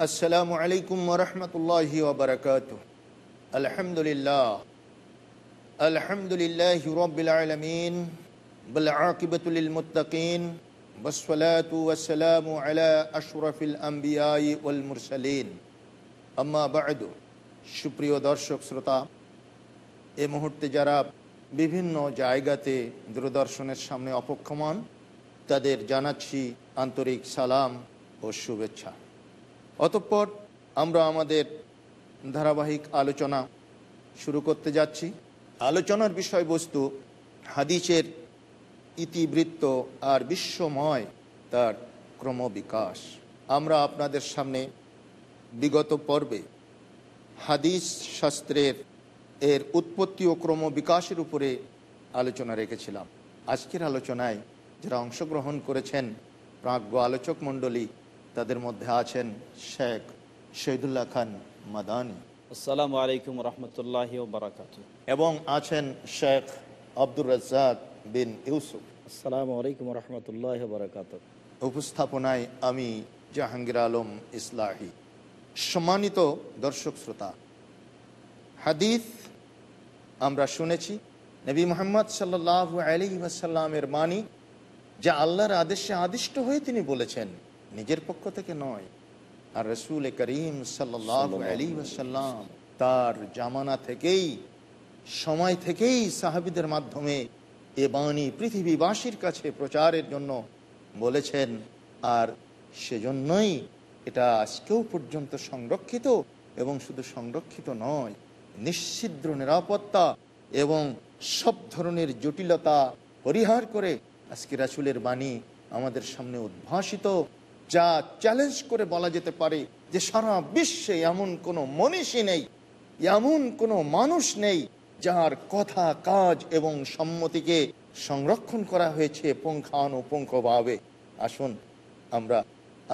আসসালামু আলাইকুম ওরহমতুল্লাহি ওবরকাত আলহামদুলিল্লাহ আলহামদুলিল্লাহ রবিল আলমিন بالعاقبة للمتقين والصلاة والسلام على أشرف الأنبياء والمرسلين أما بعد সুপ্রিয় দর্শক শ্রোতা এ মুহূর্তে যারা বিভিন্ন জায়গাতে দূরদর্শনের সামনে অপক্ষমান তাদের জানাচ্ছি আন্তরিক সালাম ও শুভেচ্ছা অতঃপর আমরা আমাদের ধারাবাহিক আলোচনা শুরু করতে যাচ্ছি। আলোচনার বিষয়বস্তু হাদিসের ইতিবৃত্ত আর বিশ্বময় তার ক্রমবিকাশ। আমরা আপনাদের সামনে বিগত পর্বে হাদিস শাস্ত্রের এর উৎপত্তি ও ক্রম বিকাশের উপরে আলোচনা রেখেছিলাম। আজকের আলোচনায় যারা অংশগ্রহণ করেছেন, প্রাজ্ঞ আলোচক মণ্ডলী তাদের মধ্যে আছেন শেখ শহীদুল্লাহ খান মাদানি। আসসালামু আলাইকুম রহমতুল্লাহ বারাকাত এবং আছেন শেখ আব্দুর রাজ্জাক বিন ইউসুফ। আসসালামু আলাইকুম রহমতুল্লাহ বারাকাত উপস্থাপনায় আমি জাহাঙ্গীর আলম ইসলাহি। সম্মানিত দর্শক শ্রোতা হাদিস আমরা শুনেছি নবী মোহাম্মদ সাল্লাহ আলী ওয়াসাল্লামের মানি যা আল্লাহর আদেশে আদিষ্ট হয়ে তিনি বলেছেন। নিজের পক্ষ থেকে নয় আর রসুল করিম সাল্লাহ আলী তার জামানা থেকেই সময় থেকেই সাহাবিদের মাধ্যমে এ বাণী পৃথিবীবাসীর কাছে প্রচারের জন্য বলেছেন আর সেজন্যই এটা আজকেও পর্যন্ত সংরক্ষিত এবং শুধু সংরক্ষিত নয় নিশ্চিদ্র নিরাপত্তা এবং সব ধরনের জটিলতা পরিহার করে আজকে রাসুলের বাণী আমাদের সামনে উদ্ভাসিত। যা চ্যালেঞ্জ করে বলা যেতে পারে যে সারা বিশ্বে এমন কোনো মনীষী নেই, এমন কোনো মানুষ নেই যার কথা, কাজ এবং সম্মতিকে সংরক্ষণ করা হয়েছে পুঙ্খানুপুঙ্খভাবে। আসুন, আমরা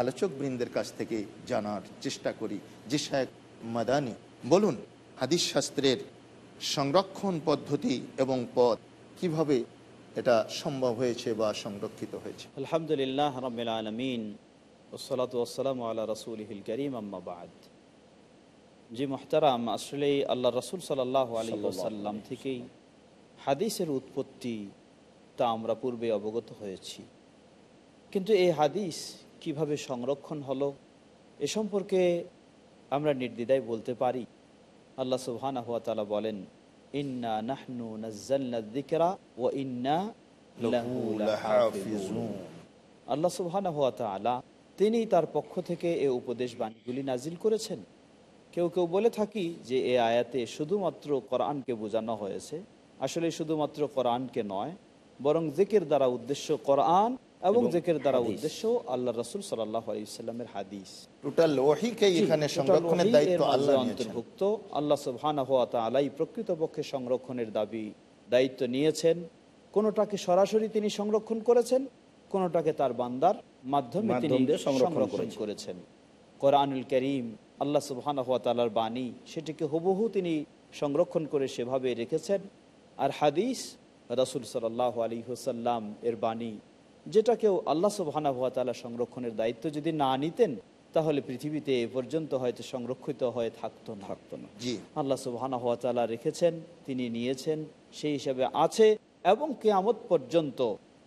আলোচক বৃন্দের কাছ থেকে জানার চেষ্টা করি। যে শেখ মাদানি, বলুন, হাদিস শাস্ত্রের সংরক্ষণ পদ্ধতি এবং পথ কীভাবে এটা সম্ভব হয়েছে বা সংরক্ষিত হয়েছে? আলহামদুলিল্লাহ রবিল আলমিন। ওসলাত ওসালাম আল্লাহ রসুলহিল করিম আম্মাবাদ জি মোহতারাম আসলে আল্লাহ রসুল সাল্লাহ আলী সাল্লাম থেকেই হাদিসের উৎপত্তি তা আমরা পূর্বে অবগত হয়েছি। কিন্তু এই হাদিস কীভাবে সংরক্ষণ হলো এ সম্পর্কে আমরা নির্দ্বিধায় বলতে পারি। আল্লাহ সুবহানা হুয়া তালা বলেন ইন্না নাহনু নাজ্জালনা যিকরা ওয়া ইন্না আল্লাহ সুবহানা হুয়া তাআলা তিনি তার পক্ষ থেকে এ উপদেশ বাণীগুলি নাজিল করেছেন। কেউ কেউ বলে থাকি যে এ আয়াতে শুধুমাত্র কোরআনকে বোঝানো হয়েছে। আসলে শুধুমাত্র কোরআনকে নয় বরং জেকের দ্বারা উদ্দেশ্য কোরআন এবং জেকের দ্বারা উদ্দেশ্য আল্লাহ রসুল আলাইসাল্লামের হাদিস। টোটাল ওহিকে এখানে সংরক্ষণের দায়িত্ব আল্লাহ অন্তর্ভুক্ত আল্লাহ সুবহানা হওয়া তালাই প্রকৃতপক্ষে সংরক্ষণের দাবি দায়িত্ব নিয়েছেন। কোনোটাকে সরাসরি তিনি সংরক্ষণ করেছেন কোনোটাকে তার বান্দার মাধ্যমে তিনি সংরক্ষণ করেছেন। কোরআনুল করিম আল্লাহ সুবহানা তালার বাণী সেটিকে হুবহু তিনি সংরক্ষণ করে সেভাবে রেখেছেন। আর হাদিস রাসুল সাল্লাহ আলী হুসাল্লাম এর বাণী যেটাকেও আল্লাহ সুবহানা হুয়া তালা সংরক্ষণের দায়িত্ব যদি না নিতেন তাহলে পৃথিবীতে এ পর্যন্ত হয়তো সংরক্ষিত হয়ে থাকতো না। থাকতো না। জি। আল্লাহ সুবহানা হুয়া তালা রেখেছেন তিনি নিয়েছেন সেই হিসাবে আছে। এবং কেয়ামত পর্যন্ত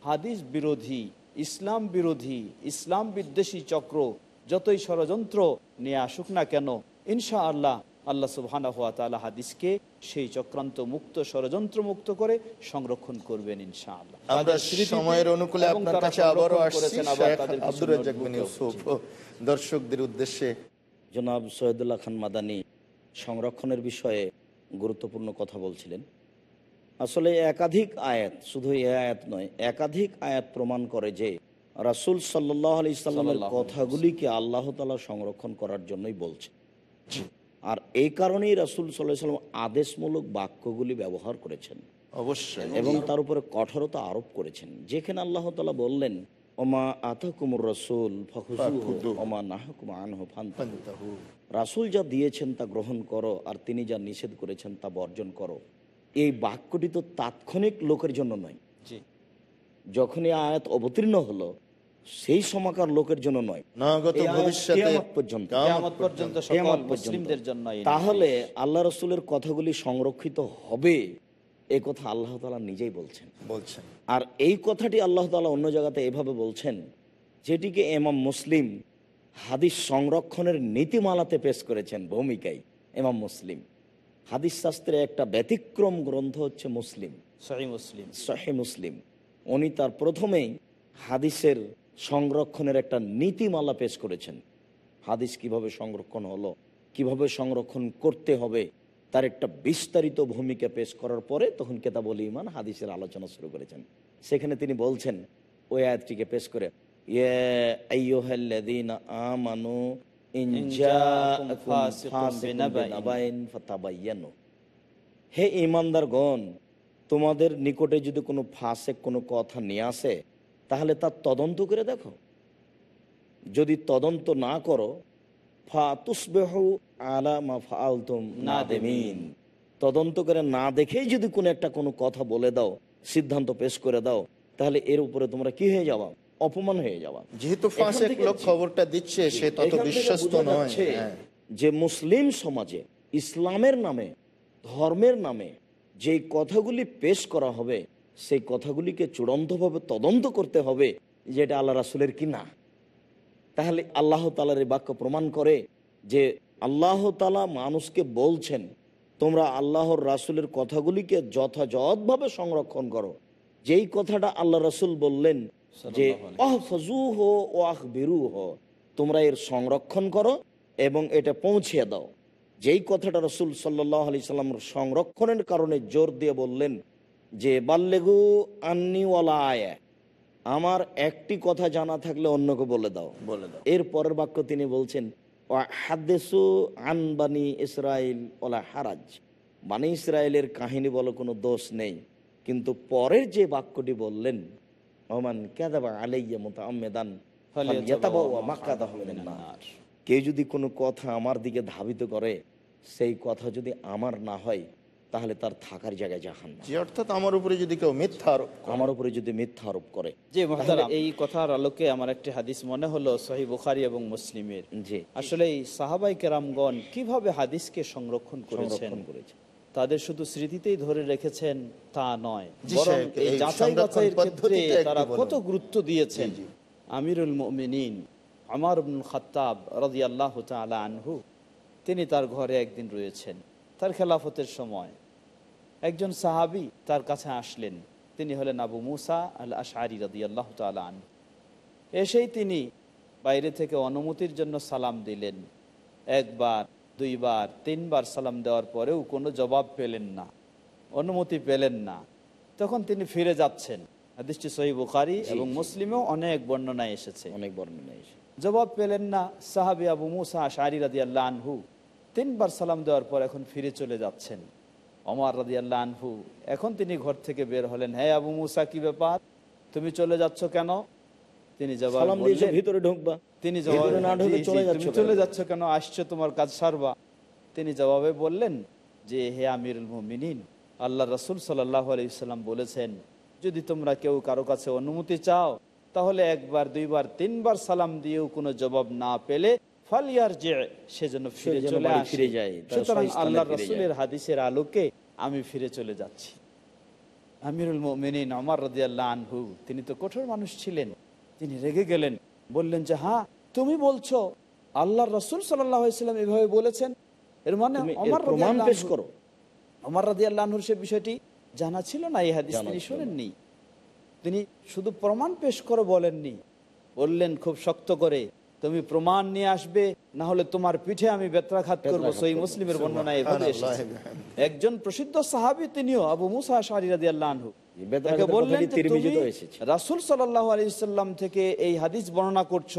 হাদিস বিরোধী ইসলাম বিরোধী ইসলাম বিদ্বেষী চক্র যতই ষড়যন্ত্র নিয়ে আসুক না কেন ইনশা আল্লাহ আল্লাহ সুবহানাহু ওয়া তাআলা হাদিসকে সেই চক্রান্ত মুক্ত ষড়যন্ত্র মুক্ত করে সংরক্ষণ করবেন তাদের স্মৃতিতে সময়ের অনুকূলে আপনার কাছে আবারও আব্দুর রাজ্জাক বিন ইউসুফ দর্শকদের উদ্দেশ্যে। জনাব সৈয়দুল্লাহ খান মাদানি সংরক্ষণের বিষয়ে গুরুত্বপূর্ণ কথা বলছিলেন। আসলে একাধিক আয়াত শুধু এ আয়াত নয় একাধিক আয়াত প্রমাণ করে যে রাসুল সাল্লাহ আলি ইসলামের কথাগুলিকে আল্লাহ তালা সংরক্ষণ করার জন্যই বলছে। আর এই কারণেই রাসুল সাল্লাহ সাল্লাম আদেশমূলক বাক্যগুলি ব্যবহার করেছেন। অবশ্যই। এবং তার উপরে কঠোরতা আরোপ করেছেন। যেখানে আল্লাহ তালা বললেন ওমা আতাকুমুর রসুল ফাখুযুহু। ওমা নাহকুম আনহু ফান্তাহু। ফান্তাহু। রাসুল যা দিয়েছেন তা গ্রহণ করো আর তিনি যা নিষেধ করেছেন তা বর্জন করো। এই বাক্যটি তো তাৎক্ষণিক লোকের জন্য নয়। যখন এই আয়াত অবতীর্ণ হলো সেই সময়কার লোকের জন্য নয়। তাহলে আল্লাহ রসুলের কথাগুলি সংরক্ষিত হবে এই কথা আল্লাহ তালা নিজেই বলছেন। বলছেন। আর এই কথাটি আল্লাহ তালা অন্য জায়গাতে এভাবে বলছেন যেটিকে এমাম মুসলিম হাদিস সংরক্ষণের নীতিমালাতে পেশ করেছেন ভূমিকায় এমাম মুসলিম। হাদিস শাস্ত্রে একটা ব্যতিক্রম গ্রন্থ হচ্ছে মুসলিম। সহি মুসলিম। শাহে মুসলিম। উনি তার প্রথমেই হাদিসের সংরক্ষণের একটা নীতিমালা পেশ করেছেন। হাদিস কীভাবে সংরক্ষণ হলো কীভাবে সংরক্ষণ করতে হবে তার একটা বিস্তারিত ভূমিকা পেশ করার পরে তখন কেতাবল ইমান হাদিসের আলোচনা শুরু করেছেন। সেখানে তিনি বলছেন ওই আয়াতটিকে পেশ করে ইয়া আমানু হে ইমানদারগণ তোমাদের নিকটে যদি কোনো ফাঁসে কোনো কথা নিয়ে আসে তাহলে তার তদন্ত করে দেখো। যদি তদন্ত না করো তদন্ত করে না দেখেই যদি কোনো একটা কোনো কথা বলে দাও সিদ্ধান্ত পেশ করে দাও তাহলে এর উপরে তোমরা কি হয়ে যাওয়া অপমান হয়ে যাওয়া। যেহেতু লোক খবরটা দিচ্ছে সে তত বিশ্বস্ত নয়। হ্যাঁ। যে মুসলিম সমাজে ইসলামের নামে ধর্মের নামে যে কথাগুলি পেশ করা হবে সেই কথাগুলিকে চূড়ান্তভাবে তদন্ত করতে হবে যেটা আল্লাহ রাসুলের কি না? তাহলে আল্লাহ তালার এই বাক্য প্রমাণ করে যে আল্লাহ তালা মানুষকে বলছেন তোমরা আল্লাহর রাসুলের কথাগুলিকে যথাযথভাবে সংরক্ষণ করো। যেই কথাটা আল্লাহ রাসুল বললেন যে অহ ফজু হো ও তোমরা এর সংরক্ষণ করো এবং এটা পৌঁছিয়ে দাও। যেই কথাটা রসুল সাল্লাহ আলি সাল্লাম সংরক্ষণের কারণে জোর দিয়ে বললেন যে বাল্লেগু আন্নিওয়ালা আয়া আমার একটি কথা জানা থাকলে অন্যকে বলে দাও। বলে দাও। এর পরের বাক্য তিনি বলছেন হাদেসু আনবানি ইসরায়েল ওলা হারাজ বানি ইসরায়েলের কাহিনী বলো কোনো দোষ নেই। কিন্তু পরের যে বাক্যটি বললেন রহমান কেদাবা আলাইয়া মতো আমেদান কেউ যদি কোনো কথা আমার দিকে ধাবিত করে সেই কথা যদি আমার না হয় তাহলে তার থাকার জায়গায় জাহান অর্থাৎ আমার উপরে যদি কেউ মিথ্যা আরোপ আমার উপরে যদি মিথ্যা আরোপ করে যে এই কথার আলোকে আমার একটি হাদিস মনে হলো সহি বুখারি এবং মুসলিমের। জি। আসলে এই সাহাবাই কেরামগণ কীভাবে হাদিসকে সংরক্ষণ করেছেন? সংরক্ষণ করেছে। তাদের শুধু স্মৃতিতেই ধরে রেখেছেন তা নয় জি এই এই যাচাই বাছাইয়ের ক্ষেত্রে তারা কত গুরুত্ব দিয়েছেন। আমিরুল মুমিনিন আমার খাত্তাব রাজি আল্লাহ আনহু তিনি তার ঘরে একদিন রয়েছেন। তার খেলাফতের সময় একজন সাহাবি তার কাছে আসলেন। তিনি হলেন আবু মুসা আল আশারি রাদি আল্লাহ আনহু। এসেই তিনি বাইরে থেকে অনুমতির জন্য সালাম দিলেন। একবার দুইবার তিনবার সালাম দেওয়ার পরেও কোনো জবাব পেলেন না অনুমতি পেলেন না। তখন তিনি ফিরে যাচ্ছেন। হাদিসটি সহি বুখারি এবং মুসলিমেও অনেক বর্ণনায় এসেছে। অনেক বর্ণনা এসে জবাব পেলেন না সাহাবি আবু মুসা শাহরি আল্লাহ আনহু। তিনবার সালাম দেওয়ার পর এখন ফিরে চলে যাচ্ছেন। অমর আল্লাহ আনহু। এখন তিনি ঘর থেকে বের হলেন। হ্যাঁ আবু মুসা কি ব্যাপার? তুমি চলে যাচ্ছ কেন? তিনি জবাব সালাম দিয়েছে ভিতরে ঢুকবা। তিনি জবাবে না ঢুকে জি, জি, চলে যাচ্ছ কেন? চলে যাচ্ছ কেন? আসছো তোমার কাজ সারবা। তিনি জবাবে বললেন যে হে আমিরুল মুমিনিন আল্লাহ রসুল সাল্লাহ আলাইসাল্লাম বলেছেন যদি তোমরা কেউ কারও কাছে অনুমতি চাও তাহলে একবার দুইবার তিনবার সালাম দিয়েও কোনো জবাব না পেলে ফালিয়ার যে সেজন্য ফিরে চলে ফিরে যায়, সুতরাং আল্লাহ রসুলের হাদিসের আলোকে আমি ফিরে চলে যাচ্ছি। আমিরুল মোমিনিন আমার রদিয়াল্লাহ আনহু তিনি তো কঠোর মানুষ ছিলেন। তিনি রেগে গেলেন। বললেন যে হ্যাঁ তুমি বলছো আল্লাহ রসুল সাল্লাম এভাবে বলেছেন? এর মানে প্রমাণ পেশ করো। অমর রাদি আল্লাহর সে বিষয়টি জানা ছিল না এই হাদিস তিনি শোনেননি। তিনি শুধু প্রমাণ পেশ করে বলেননি। বললেন খুব শক্ত করে তুমি প্রমাণ নিয়ে আসবে না হলে তোমার পিঠে আমি বেত্রাঘাত করব। সই মুসলিমের বর্ণনা এভাবে সুবহানাল্লাহ। এসেছে। বিহামদিহি। একজন প্রসিদ্ধ সাহাবী তিনিও আবু মুসা শাহরি রাদি আল্লাহ তাকে বললেন। রাসূল থেকে এই হাদিস বর্ণনা করছ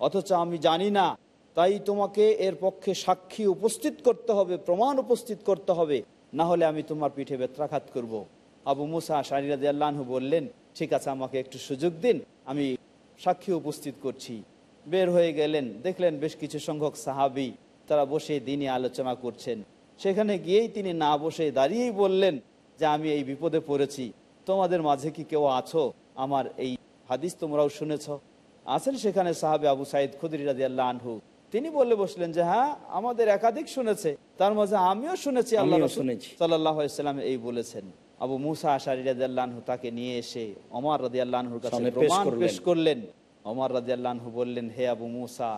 অথচ আমি জানি না তাই তোমাকে এর পক্ষে সাক্ষী উপস্থিত করতে হবে প্রমাণ উপস্থিত করতে হবে না হলে আমি তোমার পিঠে বেত্রাঘাত করব। আবু মুসা আল্লাহু বললেন ঠিক আছে আমাকে একটু সুযোগ দিন আমি সাক্ষী উপস্থিত করছি বের হয়ে গেলেন দেখলেন বেশ কিছু সংখ্যক সাহাবি তারা বসে দিনই আলোচনা করছেন সেখানে গিয়েই তিনি না বসে দাঁড়িয়েই বললেন যে আমি এই বিপদে পড়েছি তোমাদের মাঝে কি কেউ আছো? আমার এই হাদিস তোমরাও শুনেছ। আছেন সেখানে সাহাবে আবু সাইদ খুদরি রাজি আল্লাহ আনহু। তিনি বললে বসলেন যে হ্যাঁ আমাদের একাধিক শুনেছে। তার মাঝে আমিও শুনেছি আল্লাহ শুনেছি। সাল্লাম এই বলেছেন। আবু মুসা আশারি রাজি আল্লাহ তাকে নিয়ে এসে অমর রাজি আল্লাহর কাছে পেশ প্রমাণ করলেন। পেশ করলেন। অমর রাজি আল্লাহ বললেন হে আবু মুসা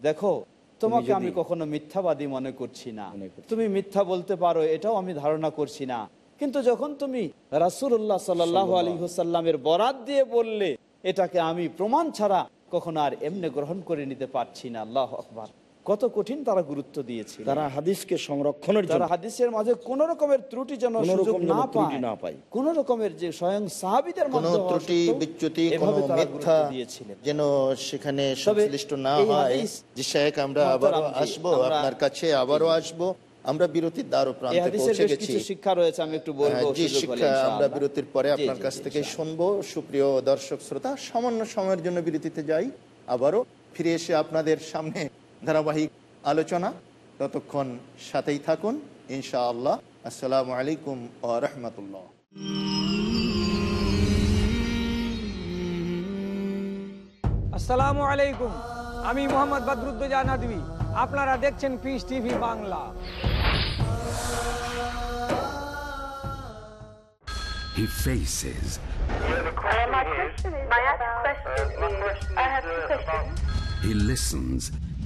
দেখো তোমাকে আমি কখনো মিথ্যাবাদী মনে করছি না। তুমি মিথ্যা বলতে পারো এটাও আমি ধারণা করছি না। কিন্তু যখন তুমি রাসুল্লাহ সাল্লাহ আলী হুসাল্লামের বরাত দিয়ে বললে এটাকে আমি প্রমাণ ছাড়া কখনো আর এমনি গ্রহণ করে নিতে পারছি না। আল্লাহ আকবার। কত কঠিন তারা গুরুত্ব দিয়েছিল। তারা হাদিসকে সংরক্ষণের জন্য তারা হাদিসের মাঝে কোন রকমের ত্রুটি যেন সুযোগ না পায় না পায়। কোন রকমের যে স্বয়ং সাহাবিদের মধ্যে ত্রুটি বিচ্যুতি কোনো মিথ্যা দিয়েছিলেন। যেন সেখানে সংশ্লিষ্ট না হয়। যে শেখ আমরা আবারও আসব আপনার কাছে আবারও আসব। আমরা বিরতির দ্বার ও এই প্রান্তে পৌঁছে গেছি। শিক্ষা রয়েছে আমি একটু বলব হ্যাঁ, শিক্ষা আমরা বিরতির পরে আপনার কাছ থেকে শুনব। সুপ্রিয় দর্শক শ্রোতা সামান্য সময়ের জন্য বিরতিতে যাই। আবারও ফিরে এসে আপনাদের সামনে ধারাবাহিক আলোচনা। ততক্ষণ সাথেই থাকুন ইনশাআল্লাহ। আসসালামু আলাইকুম ওয়া রাহমাতুল্লাহ। আসসালামু আলাইকুম। আমি মোহাম্মদ বদরুদ্দোজা নদী আপনারা দেখছেন Peace TV Bangla He faces, My question is, my question is, I have two questions. he listens,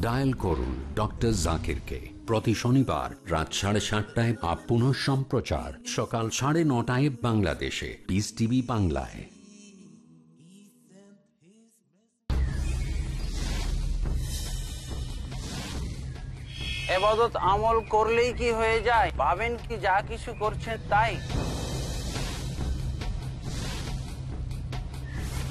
dial করুন ডক্টর জাকিরকে প্রতি শনিবার রাত সাড়ে সাতটায় আপ পুনঃ সম্প্রচার সকাল সাড়ে নটায় বাংলাদেশে। পিস টিভি বাংলায়। এবাদত আমল করলেই কি হয়ে যায়? ভাবেন কি যা কিছু করছেন তাই?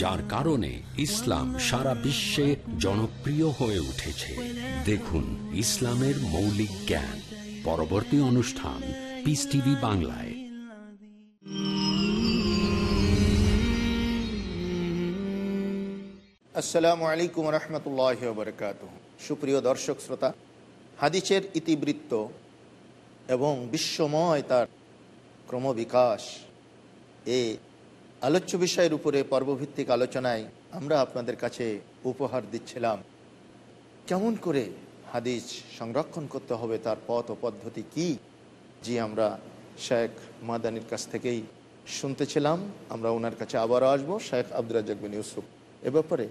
যার কারণে ইসলাম সারা বিশ্বে জনপ্রিয় হয়ে উঠেছে। দেখুন ইসলামের মৌলিক জ্ঞান। পরবর্তী অনুষ্ঠান পিস টিভি বাংলায়। আসসালামু আলাইকুম রহমতুল্লাহ বরকাত সুপ্রিয় দর্শক শ্রোতা, হাদিসের ইতিবৃত্ত এবং বিশ্বময় তার ক্রমবিকাশ এ আলোচ্য বিষয়ের উপরে পর্বভিত্তিক আলোচনায় আমরা আপনাদের কাছে উপহার দিচ্ছিলাম। কেমন করে হাদিস সংরক্ষণ করতে হবে তার পথ ও পদ্ধতি কি জি আমরা শেখ মাদানির কাছ থেকেই শুনতেছিলাম। আমরা ওনার কাছে আবারও আসব শেখ আব্দুল বিন ইউসুফ। এ ব্যাপারে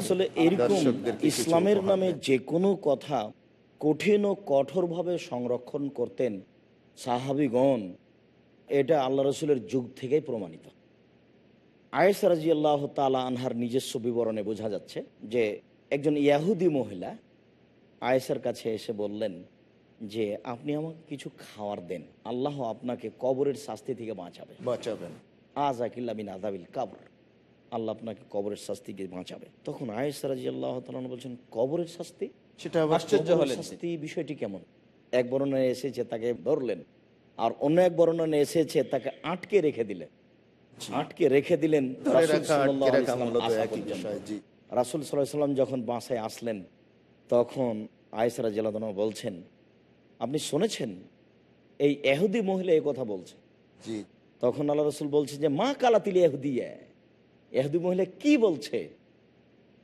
আসলে এরকম ইসলামের নামে। যে কোনো কথা কঠিন ও কঠোরভাবে সংরক্ষণ করতেন সাহাবিগণ। এটা আল্লাহ রসুলের যুগ থেকেই প্রমাণিত। আয়েস রাজি আল্লাহ তালা আনহার নিজস্ব বিবরণে বোঝা যাচ্ছে যে একজন ইয়াহুদি মহিলা আয়েসার কাছে এসে বললেন যে আপনি আমাকে কিছু খাওয়ার দেন। আল্লাহ আপনাকে কবরের শাস্তি থেকে বাঁচাবে। বাঁচাবেন। আজ আকিল্লা বিন আদাবিল কাবর। আল্লাহ আপনাকে কবরের শাস্তি থেকে বাঁচাবে। তখন আয়েসারাজি আল্লাহ তালন বলছেন কবরের শাস্তি? সেটা আশ্চর্য হলেন। শাস্তি? বিষয়টি কেমন? এক বর্ণনায় এসেছে তাকে ধরলেন। আর অন্য এক বর্ণনায় এসেছে তাকে আটকে রেখে দিলেন। আটকে রেখে দিলেন রাসূল সাল্লাম সাল্লাহ যখন বাসায় আসলেন তখন আয়সারা জেলাদনা বলছেন আপনি শুনেছেন? এই এহুদি মহিলা এই কথা বলছে? তখন আল্লাহ রসুল বলছে যে মা কালাতিল এহুদি এহুদি মহিলা কি বলছে?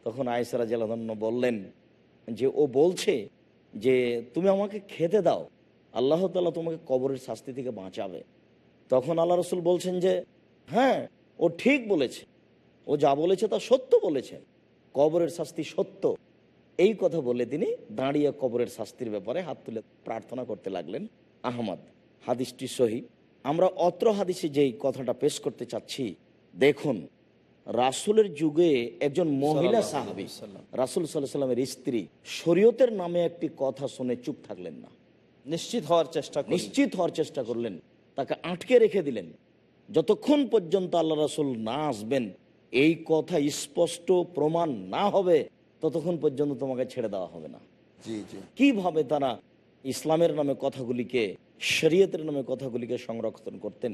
তখন আয়সারা জেলাদন্য বললেন যে ও বলছে যে তুমি আমাকে খেতে দাও আল্লাহ তালা তোমাকে কবরের শাস্তি থেকে বাঁচাবে। তখন আল্লাহ রসুল বলছেন যে হ্যাঁ ও ঠিক বলেছে। ও যা বলেছে তা সত্য বলেছে। কবরের শাস্তি সত্য। এই কথা বলে তিনি দাঁড়িয়ে কবরের শাস্তির ব্যাপারে হাত তুলে প্রার্থনা করতে লাগলেন আহমদ। হাদিসটি সহি। আমরা অত্র হাদিসে যেই কথাটা পেশ করতে চাচ্ছি দেখুন রাসুলের যুগে একজন মহিলা সাহাবি রাসুল সাল্লাহ সাল্লামের স্ত্রী শরীয়তের নামে একটি কথা শুনে চুপ থাকলেন না। নিশ্চিত হওয়ার চেষ্টা নিশ্চিত হওয়ার চেষ্টা করলেন। তাকে আটকে রেখে দিলেন। যতক্ষণ পর্যন্ত আল্লাহ রাসুল না আসবেন এই কথা স্পষ্ট প্রমাণ না হবে ততক্ষণ পর্যন্ত তোমাকে ছেড়ে দেওয়া হবে না। জি জি। কীভাবে তারা ইসলামের নামে কথাগুলিকে শরীয়তের নামে কথাগুলিকে সংরক্ষণ করতেন?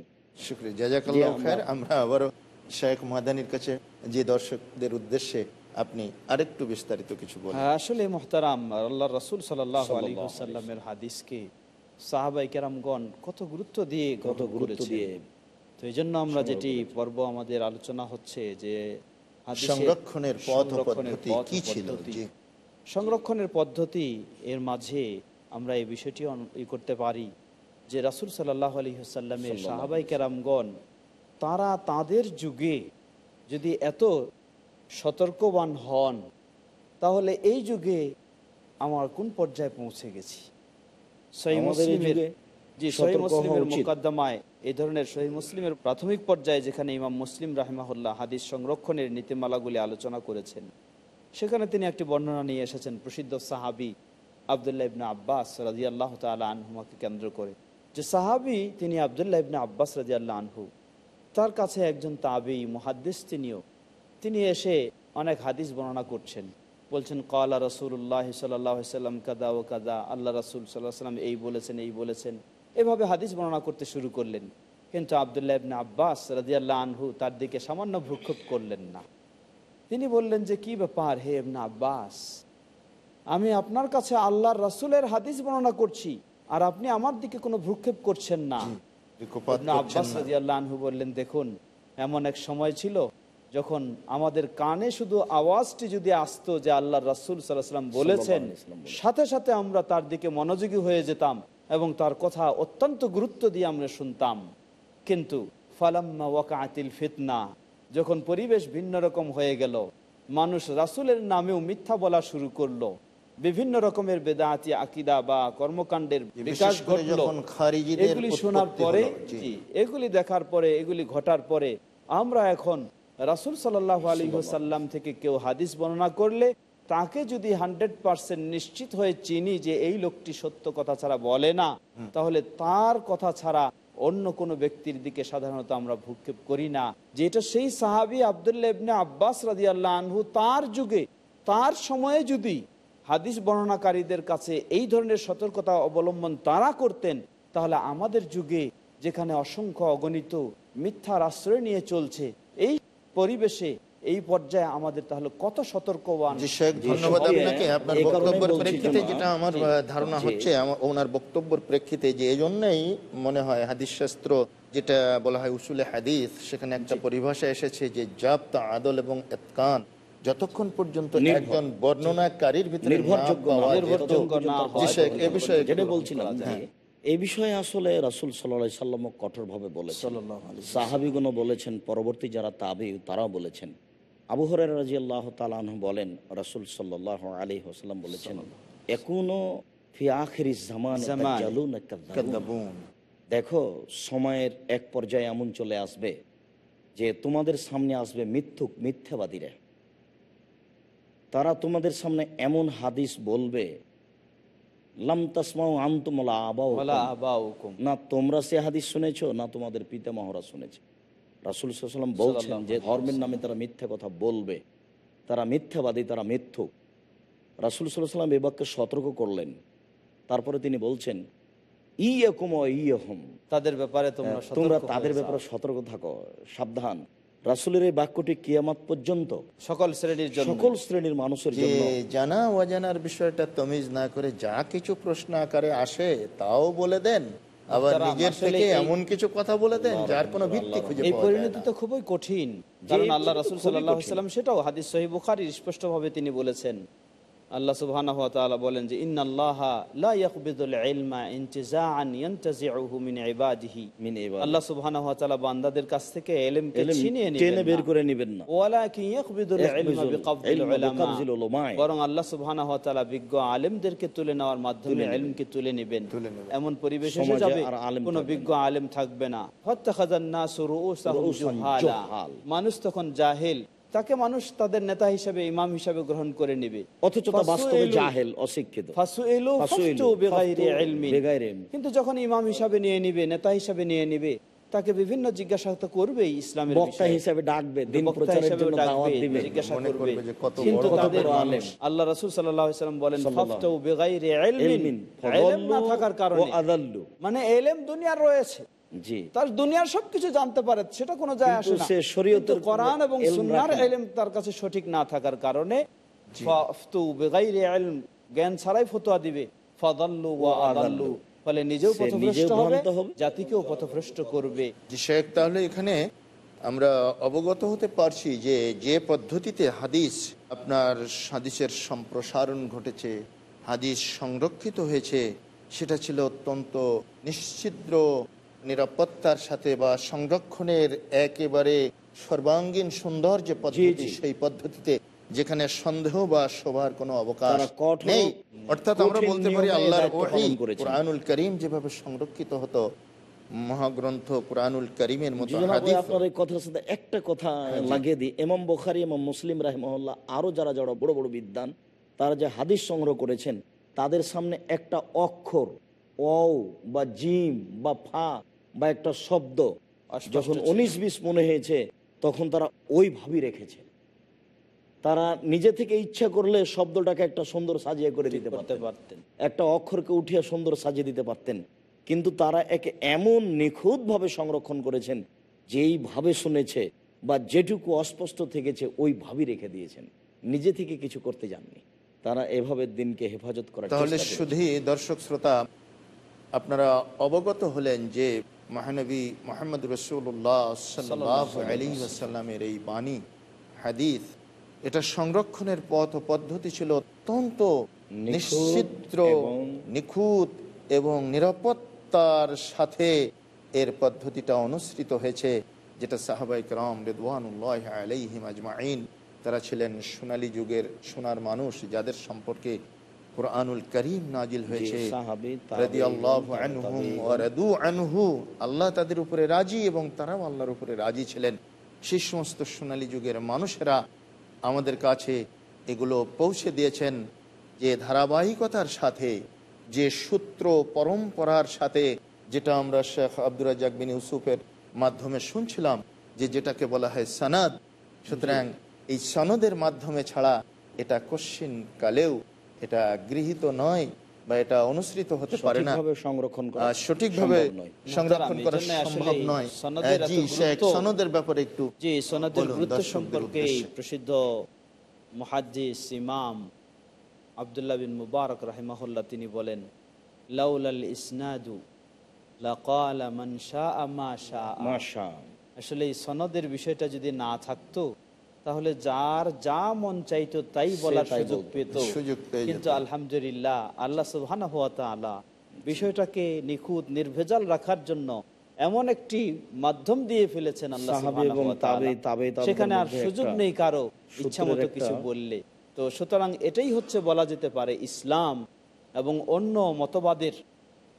আমরা- আবারও শেখ মাদানির কাছে যে দর্শকদের উদ্দেশ্যে আপনি আরেকটু বিস্তারিত কিছু বলেন। হ্যাঁ, আসলে মোহতারাম আল্লাহ রসুল সাল্লাহ আলী সাল্লামের হাদিসকে সাহাবাই কেরামগণ কত গুরুত্ব দিয়ে কত গুরুত্ব দিয়ে তো এই জন্য আমরা যেটি পর্ব আমাদের আলোচনা হচ্ছে যে সংরক্ষণের পদ্ধতি কি ছিল? সংরক্ষণের পদ্ধতি এর মাঝে আমরা এই বিষয়টি করতে পারি যে রাসুল সাল্লাহ আলী সাল্লামের সাহাবাই কেরামগণ তারা তাদের যুগে যদি এত সতর্কবান হন তাহলে এই যুগে আমার কোন পর্যায়ে পৌঁছে গেছি? সহি মুসলিমের সতর্ক হওয়া মুসলিমের। মোকদ্দমায় এই ধরনের সহি মুসলিমের প্রাথমিক পর্যায়ে যেখানে ইমাম মুসলিম রাহিমাহুল্লাহ হাদিস সংরক্ষণের নীতিমালাগুলি আলোচনা করেছেন সেখানে তিনি একটি বর্ণনা নিয়ে এসেছেন প্রসিদ্ধ সাহাবি আবদুল্লাহ ইবনা আব্বাস রাজি আল্লাহ তালা আনহুমাকে কেন্দ্র করে। যে সাহাবি তিনি আবদুল্লাহ ইবনা আব্বাস রাজি আল্লাহ আনহু তার কাছে একজন তাবি মুহাদ্দিস তিনিও। তিনি এসে অনেক হাদিস বর্ণনা করছেন। বলছেন কলা রসুল্লাহ সাল্লাহ সাল্লাম কাদা ও কাদা আল্লাহ রসুল সাল্লাহ সাল্লাম এই বলেছেন এই বলেছেন। এভাবে হাদিস বর্ণনা করতে শুরু করলেন। কিন্তু আবদুল্লাহ ইবনা আব্বাস রাজিয়াল্লাহ আনহু তার দিকে সামান্য ভ্রুক্ষেপ করলেন না। তিনি বললেন যে কি ব্যাপার হে ইবনা আব্বাস? আমি আপনার কাছে আল্লাহর রাসূলের হাদিস বর্ণনা করছি আর আপনি আমার দিকে কোনো ভ্রুক্ষেপ করছেন না। আব্বাস না। রাদিয়াল্লাহু আনহু বললেন দেখুন এমন এক সময় ছিল যখন আমাদের কানে শুধু আওয়াজটি যদি আসতো যে আল্লাহ রাসূল সাল্লাল্লাহু আলাইহি ওয়াসাল্লাম বলেছেন। সাথে সাথে আমরা তার দিকে মনোযোগী হয়ে যেতাম। এবং তার কথা অত্যন্ত গুরুত্ব দিয়ে আমরা শুনতাম। কিন্তু ফালাম্মা ওয়াকাতিল ফিতনা যখন পরিবেশ ভিন্ন রকম হয়ে গেল মানুষ রাসূলের নামেও মিথ্যা বলা শুরু করল। বিভিন্ন রকমের বেদাতি আকিদা বা কর্মকাণ্ডের বিকাশ ঘটলো। এগুলি শোনার পরে এগুলি দেখার পরে এগুলি ঘটার পরে আমরা এখন রাসুল সাল্লাহ আলী সাল্লাম থেকে কেউ হাদিস বর্ণনা করলে তাকে যদি হান্ড্রেড পার্সেন্ট নিশ্চিত হয়ে চিনি যে এই লোকটি সত্য কথা ছাড়া বলে না তাহলে তার কথা ছাড়া অন্য কোনো ব্যক্তির দিকে সাধারণত আমরা ভূক্ষেপ করি না। যেটা সেই সাহাবি আবদুল্লাহ ইবনে আব্বাস রাজি আল্লাহ আনহু তার যুগে তার সময়ে যদি হাদিস বর্ণনাকারীদের কাছে এই ধরনের সতর্কতা অবলম্বন তারা করতেন তাহলে আমাদের যুগে যেখানে অসংখ্য অগণিত মিথ্যার আশ্রয় নিয়ে চলছে এই পরিবেশে এই পর্যায়ে আমাদের তাহলে কত সতর্কবান ধন্যবাদ আপনাকে। আপনার বক্তব্যের প্রেক্ষিতে যেটা আমার ধারণা হচ্ছে ওনার বক্তব্যের প্রেক্ষিতে যে এই জন্যই মনে হয় হাদিস শাস্ত্র যেটা বলা হয় উসুলে হাদিস সেখানে একটা পরিভাষা এসেছে যে জাপ্ত আদল এবং এতকান যতক্ষণ পর্যন্ত একজন বর্ণনাকারীর ভিতরে হয় এ বিষয়ে যেটা বলছিলাম এই বিষয়ে আসলে রাসুল সাল্লাহ সাল্লাম কঠোরভাবে বলেছেন। সাহাবিগুনো বলেছেন পরবর্তী যারা তাবি তারাও বলেছেন। আবু হরের রাজি আল্লাহ তালাহ বলেন রাসুল সাল্লাহ আলী হাসলাম বলেছেন জামান জামান। দেখো সময়ের এক পর্যায়ে এমন চলে আসবে যে তোমাদের সামনে আসবে মিথ্যুক মিথ্যাবাদীরা। তারা তোমাদের সামনে এমন হাদিস বলবে লাম তাসমাউ আন্তুমলা আবাও না তোমরা সে হাদিস শুনেছো না তোমাদের পিতামহরা শুনেছে। রাসুল সাল্লাম বলছেন যে ধর্মের নামে তারা মিথ্যা কথা বলবে। তারা মিথ্যাবাদী তারা মিথ্যুক রাসুল সাল্লাম এ বাক্যে সতর্ক করলেন। তারপরে তিনি বলছেন তাদের ব্যাপারে তোমরা হ্যাঁ, তোমরা তাদের ব্যাপারে সতর্ক থাকো সাবধান। রাসুলের এই বাক্যটি কিয়ামাত পর্যন্ত সকল শ্রেণির সকল শ্রেণির মানুষের জন্য। জানা অজানার বিষয়টা তমিজ না করে যা কিছু প্রশ্ন আকারে আসে তাও বলে দেন। আবার নিজের থেকে এমন কিছু কথা বলে দেন যার কোনো ভিত্তি খুঁজে এই পরিণতি তো খুবই কঠিন। কারণ আল্লাহ রাসুল সাল্লাহ সেটাও হাদিস সহি স্পষ্টভাবে তিনি বলেছেন। আল্লাহ সুবহানাহু ওয়া তাআলা বলেন যে ইন্নাল্লাহ লা ইয়াকবিদুল ইলমা ইনতিজাআন ইয়ানতাজিউহু মিন ইবাদিহি। মিন ইবাদিহি। আল্লাহ সুবহানাহু ওয়া তাআলা বান্দাদের কাছ থেকে ইলমকে ইলম ছিনিয়ে টেনে নেবেন বের করে নেবেন না। ওয়ালাকিন ইয়াকবিদুল ইলমা বিকবদিল উলামা। বরং আল্লাহ সুবহানাহু ওয়া তাআলা বিজ্ঞ আলেমদেরকে তুলে নেওয়ার মাধ্যমে ইলমকে তুলে নেবেন। এমন পরিবেশ এসে যাবে কোনো বিজ্ঞ আলেম থাকবে না। ফাত্তাখাযান নাসু রুউসাহুম জুহালা। মানুষ তখন জাহেল। তাকে মানুষ তাদের নেতা হিসেবে ইমাম হিসেবে গ্রহণ করে নেবে। অথচ। কিন্তু যখন ইমাম হিসাবে নিয়ে নিবে নেতা হিসাবে নিয়ে নিবে তাকে বিভিন্ন জিজ্ঞাসা তো করবেই ইসলামের বক্তা হিসাবে ডাকবে জিজ্ঞাসা করবে। করবে কিন্তু তাদের আল্লাহ রাসূল সাল্লাল্লাহু আলাইহি ওয়াসাল্লাম বলেন সাল্লাল্লাহু। বিগাইরি ইলমিন। ইলমিন, ইলম না থাকার কারণে। আদাল্লু। মানে এলেম দুনিয়ার রয়েছে। জি। তার দুনিয়ার সবকিছু জানতে পারে সেটা কোনো যায় আসে না। সে শরীয়তের কোরআন এবং এলম সুন্নাহর ইলম তার কাছে সঠিক না থাকার কারণে ফাফতু বিগাইরি ইলম জ্ঞান ছাড়াই ফতোয়া দিবে। ফাদাল্লু ওয়া আদাল্লু। ফলে নিজেও পথভ্রষ্ট হবে। জাতিকেও করবে। জি শেখ তাহলে এখানে আমরা অবগত হতে পারছি যে যে পদ্ধতিতে হাদিস আপনার হাদিসের সম্প্রসারণ ঘটেছে হাদিস সংরক্ষিত হয়েছে সেটা ছিল অত্যন্ত নিশ্চিদ্র নিরাপত্তার সাথে বা সংরক্ষণের একেবারে সর্বাঙ্গীন সুন্দর যে পদ্ধতি সেই পদ্ধতিতে যেখানে সন্দেহ বা শোভার কোনো অবকাশ নেই। অর্থাৎ আমরা বলতে পারি আল্লাহর করেছেন। কোরআনুল করিম যেভাবে সংরক্ষিত হতো মহাগ্রন্থ কোরআনুল করিমের মতো জি, আপনার এই কথার সাথে একটা কথা লাগিয়ে দিই। এমাম বখারি এমাম মুসলিম রাহিমহল্লা আরও যারা যারা বড় বড় বিদ্বান তারা যে হাদিস সংগ্রহ করেছেন তাদের সামনে একটা অক্ষর অ বা জিম বা ফা বা একটা শব্দ যখন উনিশ বিশ মনে হয়েছে তখন তারা ওইভাবেই রেখেছে। তারা নিজে থেকে ইচ্ছা করলে শব্দটাকে একটা সুন্দর সাজিয়ে করে দিতে পারতেন। একটা অক্ষরকে উঠিয়ে সুন্দর সাজিয়ে দিতে পারতেন। কিন্তু তারা একে এমন নিখুঁতভাবে সংরক্ষণ করেছেন যেইভাবে শুনেছে বা যেটুকু অস্পষ্ট থেকেছে ওইভাবেই রেখে দিয়েছেন। নিজে থেকে কিছু করতে যাননি। তারা এভাবে দিনকে হেফাজত করার তাহলে শুধু দর্শক শ্রোতা আপনারা অবগত হলেন যে মহানবী মোহাম্মদ রসুল্লাহ সাল্লাহ আলী আসাল্লামের এই বাণী হাদিস এটা সংরক্ষণের পথ ও পদ্ধতি ছিল অত্যন্ত নিশ্চিত্র নিখুঁত এবং নিরাপত্তার সাথে এর পদ্ধতিটা অনুসৃত হয়েছে যেটা সাহাবাইক রাম রেদওয়ানুল্লাহ আলাইহিম আজমাইন তারা ছিলেন সোনালী যুগের সোনার মানুষ যাদের সম্পর্কে কোরআনুল করিম নাজিল হয়েছে। আল্লাহ তাদের উপরে রাজি এবং তারাও আল্লাহর উপরে রাজি ছিলেন। সেই সমস্ত সোনালী যুগের মানুষেরা আমাদের কাছে এগুলো পৌঁছে দিয়েছেন যে ধারাবাহিকতার সাথে যে সূত্র পরম্পরার সাথে যেটা আমরা শেখ রাজাক বিন ইউসুফের মাধ্যমে শুনছিলাম যে যেটাকে বলা হয় সনাদ। সুতরাং এই সনদের মাধ্যমে ছাড়া এটা কশ্চিন কালেও এটা গৃহীত নয় বা এটা অনুসৃত হতে পারে না। সঠিকভাবে সংরক্ষণ করা সঠিকভাবে সম্ভব নয়। সংরক্ষণ করা সম্ভব নয়। সনদের গুরুত্ব- সনদের ব্যাপারে একটু জি সনদের গুরুত্ব সম্পর্কে প্রসিদ্ধ মুহাদ্দিস ইমাম আবদুল্লাহ বিন মুবারক রাহিমাহুল্লাহ তিনি বলেন লাউলাল ইসনাদু লাকালা মান শাআ মাশা আসলে এই সনদের বিষয়টা যদি না থাকতো তাহলে যার যা মন চাইতো তাই বলার সুযোগ পেত। কিন্তু আলহামদুলিল্লাহ আল্লাহ ওয়া তাআলা বিষয়টাকে নিখুঁত নির্ভেজাল রাখার জন্য এমন একটি মাধ্যম দিয়ে ফেলেছেন আল্লাহ সেখানে আর সুযোগ নেই কারও ইচ্ছা মতো কিছু বললে। তো সুতরাং এটাই হচ্ছে বলা যেতে পারে ইসলাম এবং অন্য মতবাদের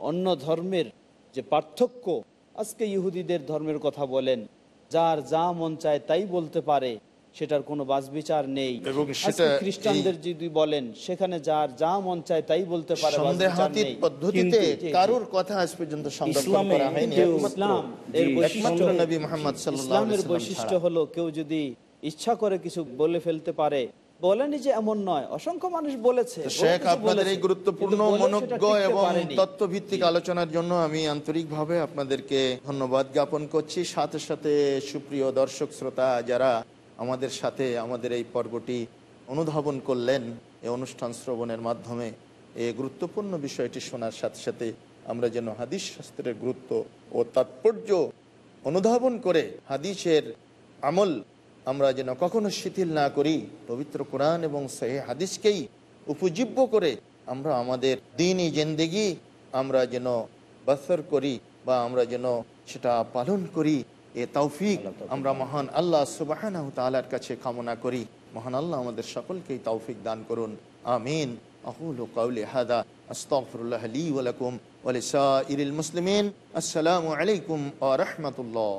অন্য ধর্মের যে পার্থক্য। আজকে ইহুদিদের ধর্মের কথা বলেন যার যা মন চায় তাই বলতে পারে। সেটার কোনো বাস বিচার নেই। এবং সেটা খ্রিস্টানদের যদি বলেন সেখানে যার যা মন চায় তাই বলতে পারে সন্দেহাতীত পদ্ধতিতে কারুর কথা আজ পর্যন্ত সংরক্ষণ করা হয়নি ইসলাম এর বৈশিষ্ট্য নবী মুহাম্মদ সাল্লাল্লাহু আলাইহি ইসলামের বৈশিষ্ট্য হলো কেউ যদি ইচ্ছা করে কিছু বলে ফেলতে পারে বলেনি যে এমন নয় অসংখ্য মানুষ বলেছে শেখ আপনাদের এই গুরুত্বপূর্ণ মনজ্ঞ এবং। তত্ত্বভিত্তিক আলোচনার জন্য আমি আন্তরিকভাবে আপনাদেরকে ধন্যবাদ জ্ঞাপন করছি। সাথে সাথে সুপ্রিয় দর্শক শ্রোতা যারা আমাদের সাথে আমাদের এই পর্বটি অনুধাবন করলেন এই অনুষ্ঠান শ্রবণের মাধ্যমে। এই গুরুত্বপূর্ণ বিষয়টি শোনার সাথে সাথে আমরা যেন হাদিস শাস্ত্রের গুরুত্ব ও তাৎপর্য অনুধাবন করে হাদিসের আমল আমরা যেন কখনো শিথিল না করি, পবিত্র কোরআন এবং সেই হাদিসকেই উপজীব্য করে আমরা আমাদের দিনই জেন্দেগি আমরা যেন বাসর করি বা আমরা যেন সেটা পালন করি। এ তৌফিক আমরা মহান আল্লাহ সুবাহ তালার কাছে কামনা করি মহান আল্লাহ আমাদের সকলকেই তৌফিক দান করুন আমিন أقول قولي هذا أستغفر الله لي ولكم ولسائر المسلمين السلام عليكم ورحمة الله